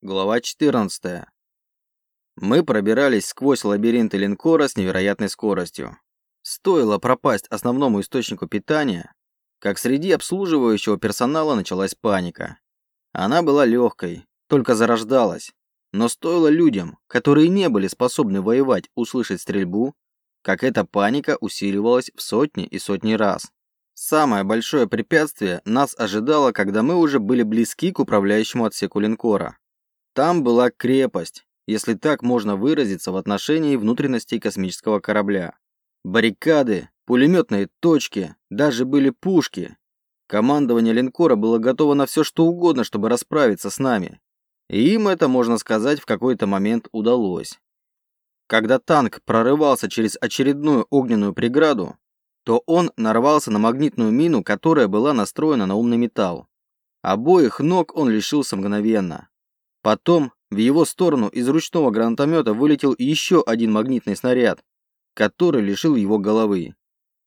Глава 14. Мы пробирались сквозь лабиринты линкора с невероятной скоростью. Стоило пропасть основному источнику питания, как среди обслуживающего персонала началась паника. Она была легкой, только зарождалась. Но стоило людям, которые не были способны воевать, услышать стрельбу, как эта паника усиливалась в сотни и сотни раз. Самое большое препятствие нас ожидало, когда мы уже были близки к управляющему отсеку линкора. Там была крепость, если так можно выразиться в отношении внутренностей космического корабля. Баррикады, пулеметные точки, даже были пушки. Командование линкора было готово на все что угодно, чтобы расправиться с нами. И им это, можно сказать, в какой-то момент удалось. Когда танк прорывался через очередную огненную преграду, то он нарвался на магнитную мину, которая была настроена на умный металл. Обоих ног он лишился мгновенно. Потом в его сторону из ручного гранатомета вылетел еще один магнитный снаряд, который лишил его головы.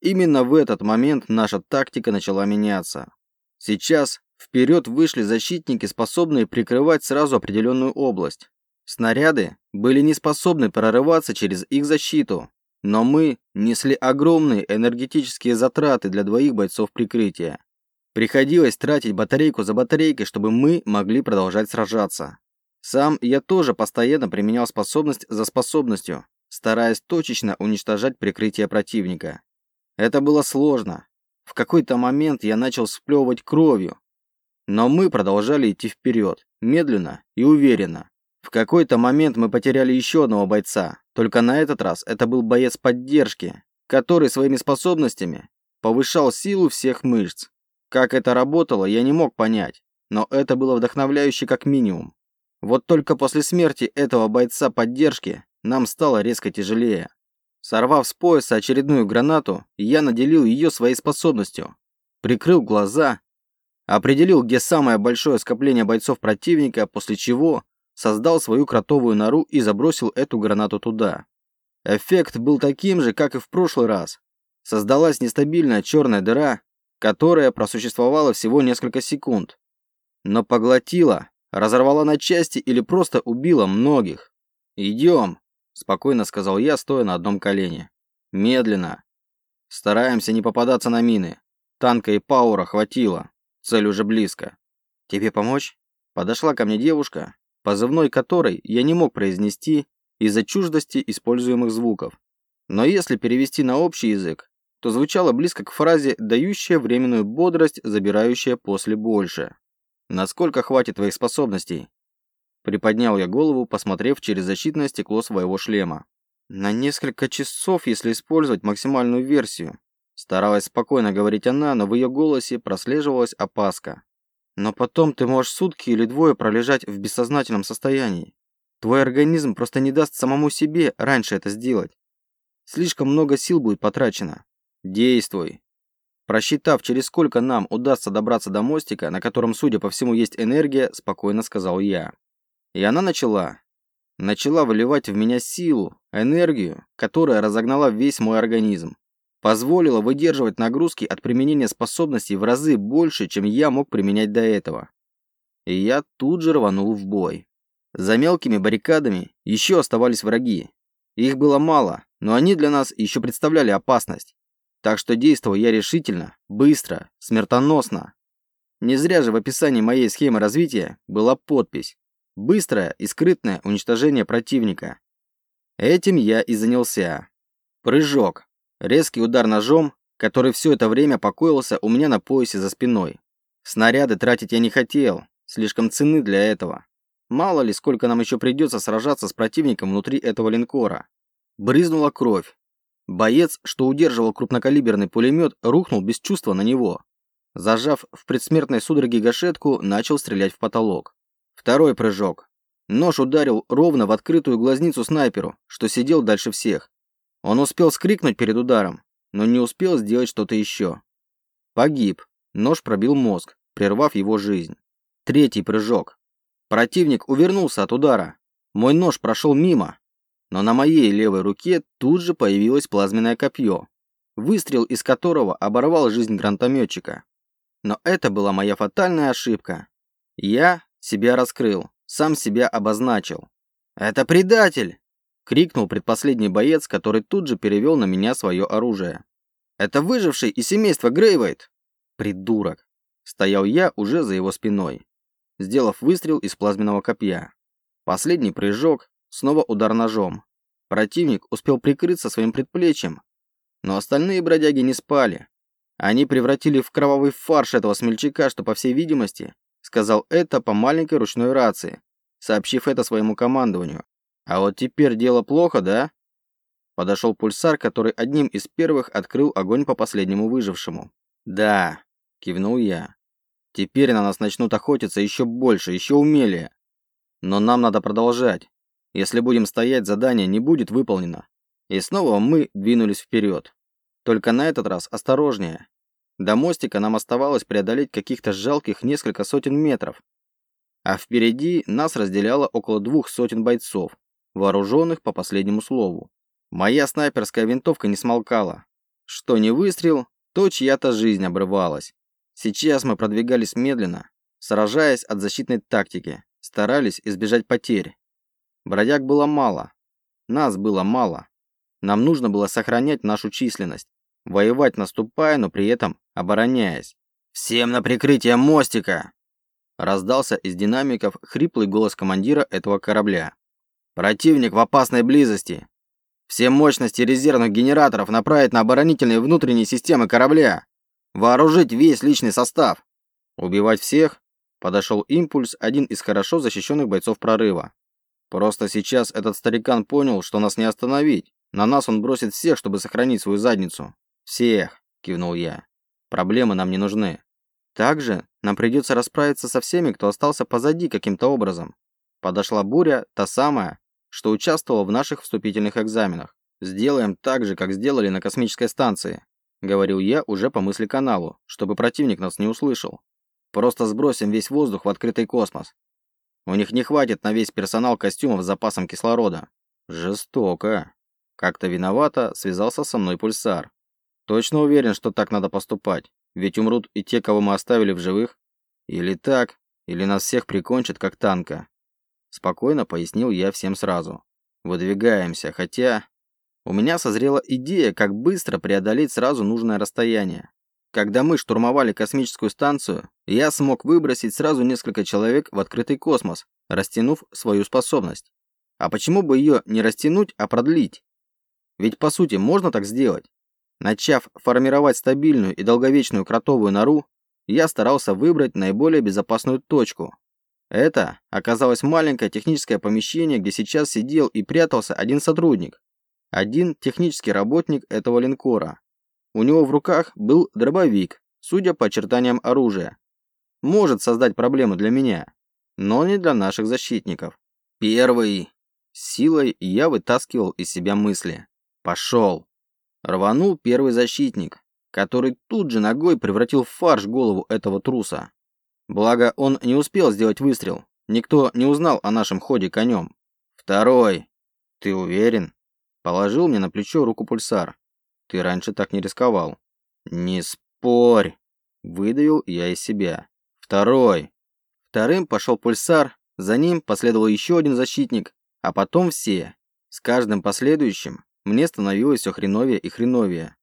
Именно в этот момент наша тактика начала меняться. Сейчас вперед вышли защитники, способные прикрывать сразу определенную область. Снаряды были не способны прорываться через их защиту, но мы несли огромные энергетические затраты для двоих бойцов прикрытия. Приходилось тратить батарейку за батарейкой, чтобы мы могли продолжать сражаться. Сам я тоже постоянно применял способность за способностью, стараясь точечно уничтожать прикрытие противника. Это было сложно. В какой-то момент я начал сплевывать кровью. Но мы продолжали идти вперед, медленно и уверенно. В какой-то момент мы потеряли еще одного бойца, только на этот раз это был боец поддержки, который своими способностями повышал силу всех мышц. Как это работало, я не мог понять, но это было вдохновляюще как минимум. Вот только после смерти этого бойца поддержки нам стало резко тяжелее. Сорвав с пояса очередную гранату, я наделил ее своей способностью. Прикрыл глаза, определил, где самое большое скопление бойцов противника, после чего создал свою кротовую нору и забросил эту гранату туда. Эффект был таким же, как и в прошлый раз. Создалась нестабильная черная дыра, которая просуществовала всего несколько секунд, но поглотила, разорвала на части или просто убила многих. «Идем», – спокойно сказал я, стоя на одном колене. «Медленно. Стараемся не попадаться на мины. Танка и паура хватило. Цель уже близко. Тебе помочь?» Подошла ко мне девушка, позывной которой я не мог произнести из-за чуждости используемых звуков. Но если перевести на общий язык, то звучало близко к фразе «дающая временную бодрость, забирающая после больше». «Насколько хватит твоих способностей?» Приподнял я голову, посмотрев через защитное стекло своего шлема. «На несколько часов, если использовать максимальную версию». Старалась спокойно говорить она, но в ее голосе прослеживалась опаска. «Но потом ты можешь сутки или двое пролежать в бессознательном состоянии. Твой организм просто не даст самому себе раньше это сделать. Слишком много сил будет потрачено. Действуй. Просчитав, через сколько нам удастся добраться до мостика, на котором, судя по всему, есть энергия, спокойно сказал я. И она начала. Начала выливать в меня силу, энергию, которая разогнала весь мой организм. Позволила выдерживать нагрузки от применения способностей в разы больше, чем я мог применять до этого. И я тут же рванул в бой. За мелкими баррикадами еще оставались враги. Их было мало, но они для нас еще представляли опасность. Так что действовал я решительно, быстро, смертоносно. Не зря же в описании моей схемы развития была подпись «Быстрое и скрытное уничтожение противника». Этим я и занялся. Прыжок. Резкий удар ножом, который все это время покоился у меня на поясе за спиной. Снаряды тратить я не хотел, слишком ценны для этого. Мало ли, сколько нам еще придется сражаться с противником внутри этого линкора. Брызнула кровь, Боец, что удерживал крупнокалиберный пулемет, рухнул без чувства на него. Зажав в предсмертной судороге гашетку, начал стрелять в потолок. Второй прыжок. Нож ударил ровно в открытую глазницу снайперу, что сидел дальше всех. Он успел скрикнуть перед ударом, но не успел сделать что-то еще. Погиб. Нож пробил мозг, прервав его жизнь. Третий прыжок. Противник увернулся от удара. Мой нож прошел мимо, но на моей левой руке тут же появилось плазменное копье, выстрел из которого оборвал жизнь гранатометчика. Но это была моя фатальная ошибка. Я себя раскрыл, сам себя обозначил. «Это предатель!» — крикнул предпоследний боец, который тут же перевел на меня свое оружие. «Это выживший из семейства Грейвайт!» «Придурок!» Стоял я уже за его спиной, сделав выстрел из плазменного копья. Последний прыжок, снова удар ножом. Противник успел прикрыться своим предплечьем, но остальные бродяги не спали. Они превратили в кровавый фарш этого смельчака, что, по всей видимости, сказал это по маленькой ручной рации, сообщив это своему командованию. А вот теперь дело плохо, да? Подошел пульсар, который одним из первых открыл огонь по последнему выжившему. Да, кивнул я. Теперь на нас начнут охотиться еще больше, еще умелее. Но нам надо продолжать. Если будем стоять, задание не будет выполнено. И снова мы двинулись вперед. Только на этот раз осторожнее. До мостика нам оставалось преодолеть каких-то жалких несколько сотен метров. А впереди нас разделяло около двух сотен бойцов, вооруженных по последнему слову. Моя снайперская винтовка не смолкала. Что не выстрел, то чья-то жизнь обрывалась. Сейчас мы продвигались медленно, сражаясь от защитной тактики, старались избежать потерь. Бродяг было мало. Нас было мало. Нам нужно было сохранять нашу численность, воевать наступая, но при этом обороняясь. «Всем на прикрытие мостика!» Раздался из динамиков хриплый голос командира этого корабля. «Противник в опасной близости. Все мощности резервных генераторов направить на оборонительные внутренние системы корабля. Вооружить весь личный состав. Убивать всех?» Подошел импульс, один из хорошо защищенных бойцов прорыва. Просто сейчас этот старикан понял, что нас не остановить. На нас он бросит всех, чтобы сохранить свою задницу. Всех, кивнул я. Проблемы нам не нужны. Также нам придется расправиться со всеми, кто остался позади каким-то образом. Подошла буря, та самая, что участвовала в наших вступительных экзаменах. Сделаем так же, как сделали на космической станции, говорил я уже по мысли каналу, чтобы противник нас не услышал. Просто сбросим весь воздух в открытый космос. У них не хватит на весь персонал костюмов с запасом кислорода. Жестоко. Как-то виновато связался со мной пульсар. Точно уверен, что так надо поступать. Ведь умрут и те, кого мы оставили в живых. Или так, или нас всех прикончат, как танка. Спокойно пояснил я всем сразу. Выдвигаемся, хотя... У меня созрела идея, как быстро преодолеть сразу нужное расстояние. Когда мы штурмовали космическую станцию, я смог выбросить сразу несколько человек в открытый космос, растянув свою способность. А почему бы ее не растянуть, а продлить? Ведь по сути можно так сделать. Начав формировать стабильную и долговечную кротовую нору, я старался выбрать наиболее безопасную точку. Это оказалось маленькое техническое помещение, где сейчас сидел и прятался один сотрудник. Один технический работник этого линкора, у него в руках был дробовик, судя по очертаниям оружия. Может создать проблему для меня, но не для наших защитников. Первый. Силой я вытаскивал из себя мысли. Пошел. Рванул первый защитник, который тут же ногой превратил в фарш голову этого труса. Благо, он не успел сделать выстрел. Никто не узнал о нашем ходе конем. Второй. Ты уверен? Положил мне на плечо руку пульсар. Ты раньше так не рисковал. Не спорь. Выдавил я из себя. Второй. Вторым пошел пульсар, за ним последовал еще один защитник, а потом все. С каждым последующим мне становилось все хреновее и хреновее.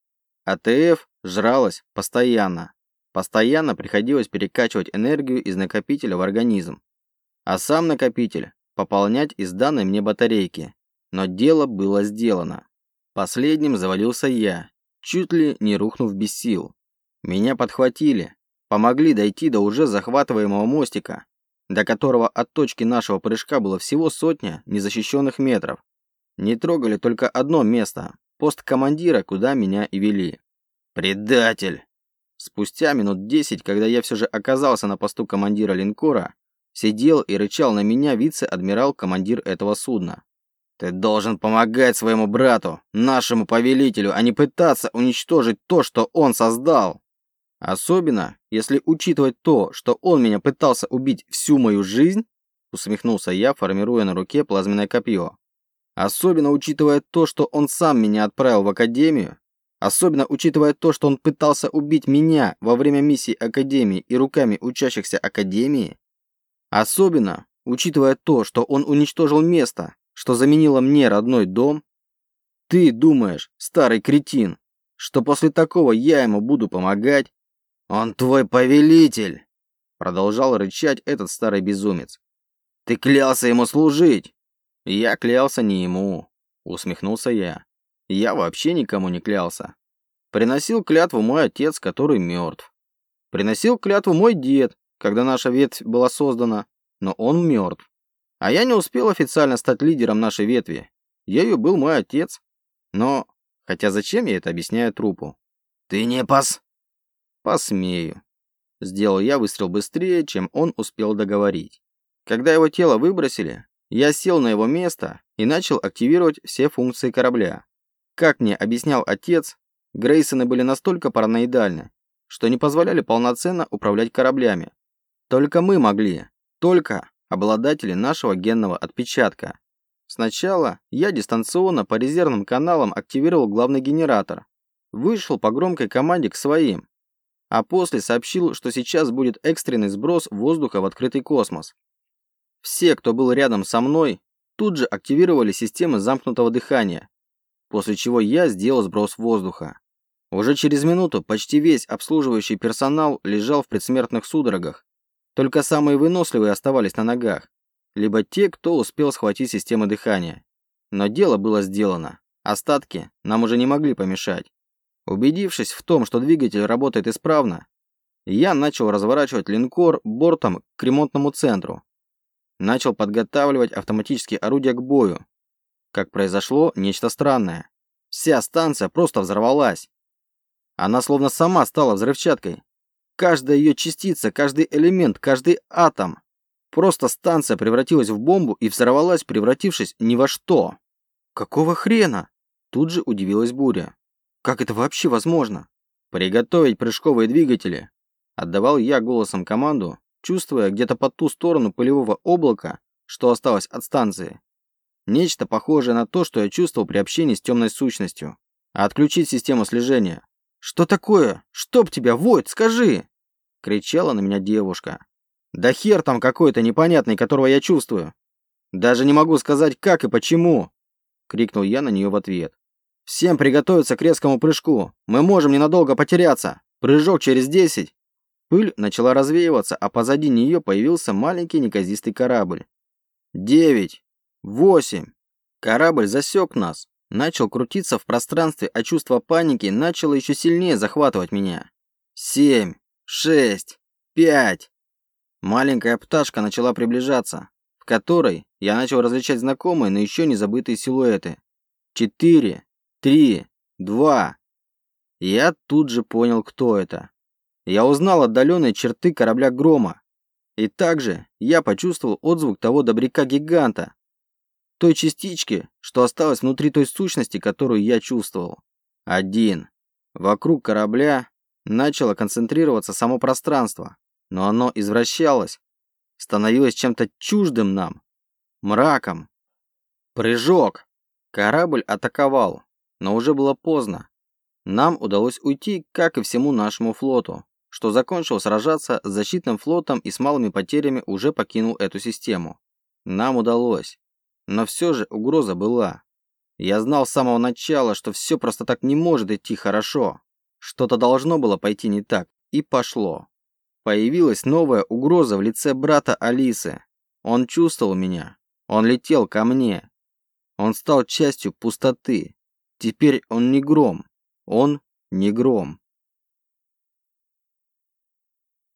АТФ жралась постоянно. Постоянно приходилось перекачивать энергию из накопителя в организм. А сам накопитель пополнять из данной мне батарейки. Но дело было сделано. Последним завалился я, чуть ли не рухнув без сил. Меня подхватили, помогли дойти до уже захватываемого мостика, до которого от точки нашего прыжка было всего сотня незащищенных метров. Не трогали только одно место – пост командира, куда меня и вели. «Предатель!» Спустя минут десять, когда я все же оказался на посту командира линкора, сидел и рычал на меня вице-адмирал-командир этого судна. Ты должен помогать своему брату, нашему повелителю, а не пытаться уничтожить то, что он создал. Особенно, если учитывать то, что он меня пытался убить всю мою жизнь, усмехнулся я, формируя на руке плазменное копье. Особенно учитывая то, что он сам меня отправил в академию, особенно учитывая то, что он пытался убить меня во время миссии академии и руками учащихся академии, особенно учитывая то, что он уничтожил место, что заменило мне родной дом? Ты думаешь, старый кретин, что после такого я ему буду помогать? Он твой повелитель, продолжал рычать этот старый безумец. Ты клялся ему служить. Я клялся не ему, усмехнулся я. Я вообще никому не клялся. Приносил клятву мой отец, который мертв. Приносил клятву мой дед, когда наша ветвь была создана, но он мертв. А я не успел официально стать лидером нашей ветви. Ею был мой отец. Но, хотя зачем я это объясняю трупу? Ты не пос... Посмею. Сделал я выстрел быстрее, чем он успел договорить. Когда его тело выбросили, я сел на его место и начал активировать все функции корабля. Как мне объяснял отец, Грейсоны были настолько параноидальны, что не позволяли полноценно управлять кораблями. Только мы могли, только обладатели нашего генного отпечатка. Сначала я дистанционно по резервным каналам активировал главный генератор, вышел по громкой команде к своим, а после сообщил, что сейчас будет экстренный сброс воздуха в открытый космос. Все, кто был рядом со мной, тут же активировали системы замкнутого дыхания, после чего я сделал сброс воздуха. Уже через минуту почти весь обслуживающий персонал лежал в предсмертных судорогах. Только самые выносливые оставались на ногах, либо те, кто успел схватить системы дыхания. Но дело было сделано. Остатки нам уже не могли помешать. Убедившись в том, что двигатель работает исправно, я начал разворачивать линкор бортом к ремонтному центру. Начал подготавливать автоматические орудия к бою. Как произошло нечто странное. Вся станция просто взорвалась. Она словно сама стала взрывчаткой. Каждая ее частица, каждый элемент, каждый атом. Просто станция превратилась в бомбу и взорвалась, превратившись ни во что. Какого хрена? Тут же удивилась Буря. Как это вообще возможно? Приготовить прыжковые двигатели. Отдавал я голосом команду, чувствуя где-то по ту сторону пылевого облака, что осталось от станции. Нечто похожее на то, что я чувствовал при общении с темной сущностью. Отключить систему слежения. «Что такое? Чтоб тебя, Войт, скажи!» Кричала на меня девушка. «Да хер там какой-то непонятный, которого я чувствую. Даже не могу сказать, как и почему!» Крикнул я на нее в ответ. «Всем приготовиться к резкому прыжку. Мы можем ненадолго потеряться. Прыжок через десять». Пыль начала развеиваться, а позади нее появился маленький неказистый корабль. «Девять! Восемь!» Корабль засек нас, начал крутиться в пространстве, а чувство паники начало еще сильнее захватывать меня. Семь, шесть, пять. Маленькая пташка начала приближаться, в которой я начал различать знакомые, но еще не забытые силуэты. Четыре, три, два. Я тут же понял, кто это. Я узнал отдаленные черты корабля Грома. И также я почувствовал отзвук того добряка-гиганта, той частички, что осталось внутри той сущности, которую я чувствовал. Один. Вокруг корабля начало концентрироваться само пространство, но оно извращалось, становилось чем-то чуждым нам, мраком. Прыжок. Корабль атаковал, но уже было поздно. Нам удалось уйти, как и всему нашему флоту, что закончил сражаться с защитным флотом и с малыми потерями уже покинул эту систему. Нам удалось. Но все же угроза была. Я знал с самого начала, что все просто так не может идти хорошо. Что-то должно было пойти не так, и пошло. Появилась новая угроза в лице брата Алисы. Он чувствовал меня. Он летел ко мне. Он стал частью пустоты. Теперь он не гром. Он не гром.